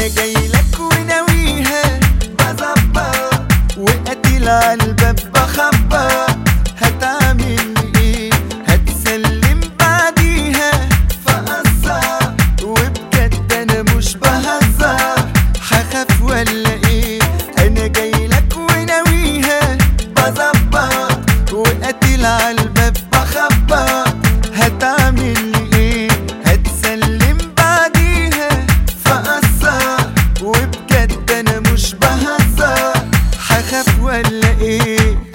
أنا جايلك وناويها بظبط على الباب هتعمل إيه هتسلم بعديها وبجد أنا مش بهزر ولا إيه على ولا إيه؟